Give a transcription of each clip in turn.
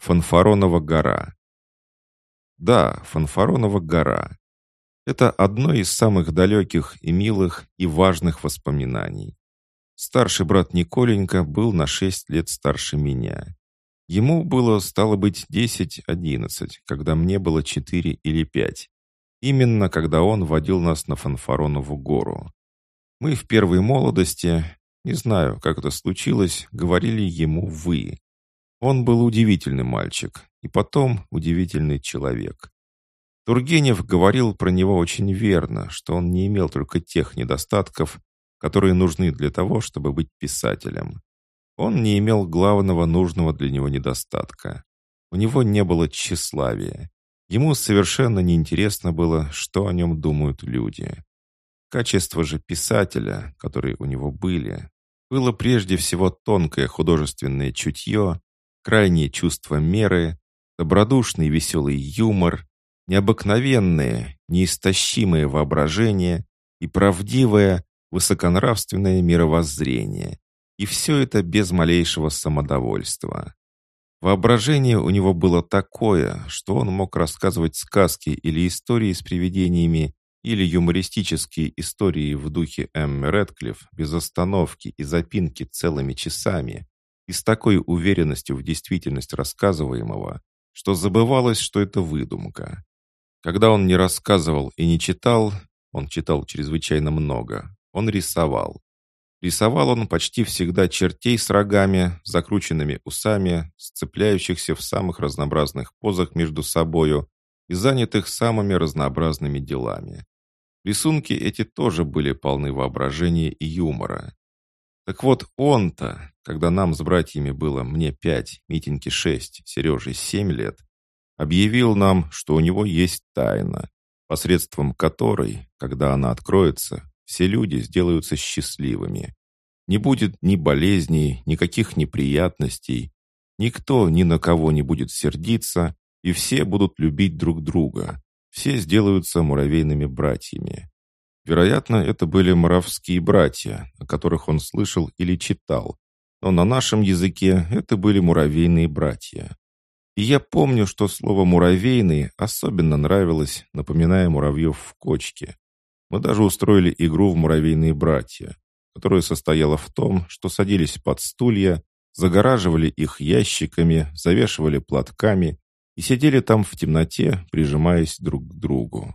Фанфаронова гора. Да, Фанфаронова гора. Это одно из самых далеких и милых и важных воспоминаний. Старший брат Николенька был на шесть лет старше меня. Ему было, стало быть, десять-одиннадцать, когда мне было четыре или пять. Именно когда он водил нас на Фанфаронову гору. Мы в первой молодости, не знаю, как это случилось, говорили ему «вы». Он был удивительный мальчик и потом удивительный человек. Тургенев говорил про него очень верно, что он не имел только тех недостатков, которые нужны для того, чтобы быть писателем. Он не имел главного нужного для него недостатка. У него не было тщеславия. Ему совершенно неинтересно было, что о нем думают люди. Качество же писателя, которые у него были, было прежде всего тонкое художественное чутье крайнее чувство меры, добродушный веселый юмор, необыкновенное, неистощимое воображение и правдивое, высоконравственное мировоззрение. И все это без малейшего самодовольства. Воображение у него было такое, что он мог рассказывать сказки или истории с привидениями, или юмористические истории в духе Эммы Рэдклифф без остановки и запинки целыми часами, и с такой уверенностью в действительность рассказываемого, что забывалось, что это выдумка. Когда он не рассказывал и не читал, он читал чрезвычайно много, он рисовал. Рисовал он почти всегда чертей с рогами, закрученными усами, сцепляющихся в самых разнообразных позах между собою и занятых самыми разнообразными делами. Рисунки эти тоже были полны воображения и юмора. Так вот он-то, когда нам с братьями было мне пять, Митеньке шесть, Сереже семь лет, объявил нам, что у него есть тайна, посредством которой, когда она откроется, все люди сделаются счастливыми. Не будет ни болезней, никаких неприятностей, никто ни на кого не будет сердиться, и все будут любить друг друга. Все сделаются муравейными братьями. Вероятно, это были моровские братья, о которых он слышал или читал, но на нашем языке это были муравейные братья. И я помню, что слово «муравейные» особенно нравилось, напоминая муравьев в кочке. Мы даже устроили игру в «Муравейные братья», которая состояла в том, что садились под стулья, загораживали их ящиками, завешивали платками и сидели там в темноте, прижимаясь друг к другу.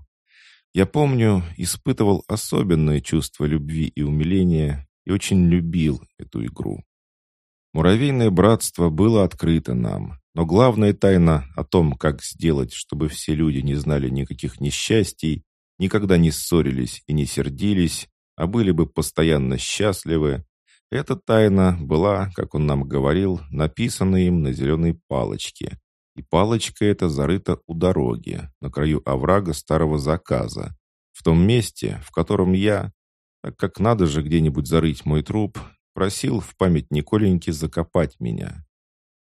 Я помню, испытывал особенное чувство любви и умиления и очень любил эту игру. Муравейное братство было открыто нам, но главная тайна о том, как сделать, чтобы все люди не знали никаких несчастий, никогда не ссорились и не сердились, а были бы постоянно счастливы, эта тайна была, как он нам говорил, написана им на зеленой палочке, и палочка эта зарыта у дороги, на краю оврага старого заказа, в том месте, в котором я, как надо же где-нибудь зарыть мой труп, просил в память Николеньки закопать меня.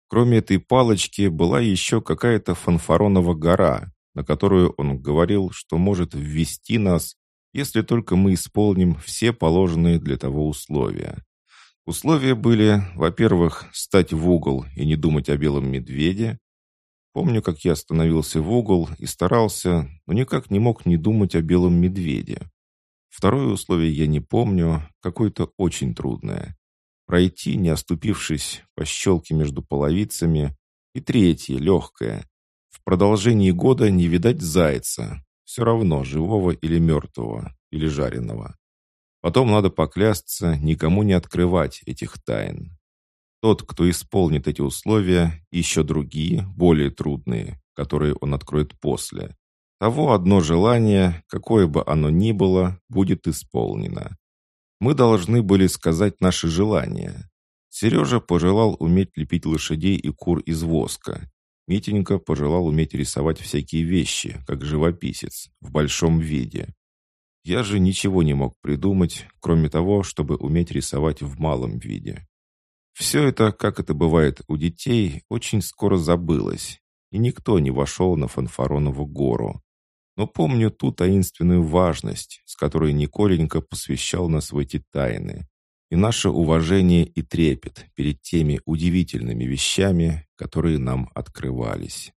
Кроме этой палочки была еще какая-то фанфаронова гора, на которую он говорил, что может ввести нас, если только мы исполним все положенные для того условия. Условия были, во-первых, стать в угол и не думать о белом медведе, Помню, как я остановился в угол и старался, но никак не мог не думать о белом медведе. Второе условие я не помню, какое-то очень трудное. Пройти, не оступившись по щелке между половицами. И третье, легкое. В продолжении года не видать зайца, все равно живого или мертвого, или жареного. Потом надо поклясться никому не открывать этих тайн. Тот, кто исполнит эти условия, еще другие, более трудные, которые он откроет после, того одно желание, какое бы оно ни было, будет исполнено. Мы должны были сказать наши желания. Сережа пожелал уметь лепить лошадей и кур из воска. Митенька пожелал уметь рисовать всякие вещи, как живописец, в большом виде. Я же ничего не мог придумать, кроме того, чтобы уметь рисовать в малом виде. Все это, как это бывает у детей, очень скоро забылось, и никто не вошел на Фанфаронову гору. Но помню ту таинственную важность, с которой Николенька посвящал нас в эти тайны. и наше уважение и трепет перед теми удивительными вещами, которые нам открывались.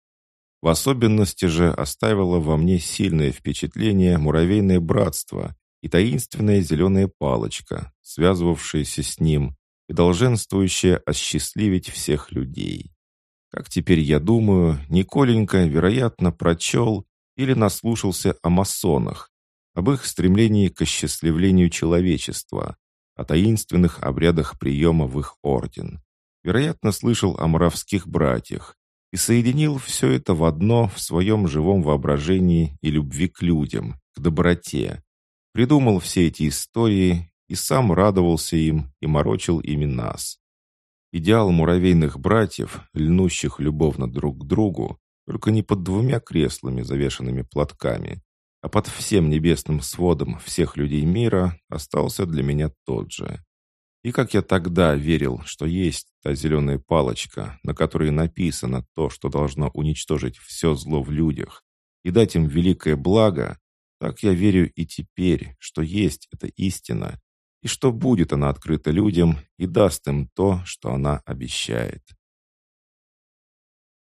В особенности же оставило во мне сильное впечатление муравейное братство и таинственная зеленая палочка, связывавшаяся с ним и долженствующая осчастливить всех людей. Как теперь я думаю, Николенька, вероятно, прочел или наслушался о масонах, об их стремлении к осчастливлению человечества, о таинственных обрядах приема в их орден. Вероятно, слышал о мравских братьях и соединил все это в одно в своем живом воображении и любви к людям, к доброте. Придумал все эти истории и сам радовался им и морочил ими нас. Идеал муравейных братьев, льнущих любовно друг к другу, только не под двумя креслами, завешенными платками, а под всем небесным сводом всех людей мира остался для меня тот же. И как я тогда верил, что есть та зеленая палочка, на которой написано то, что должно уничтожить все зло в людях, и дать им великое благо, так я верю и теперь, что есть эта истина, и что будет она открыта людям и даст им то, что она обещает.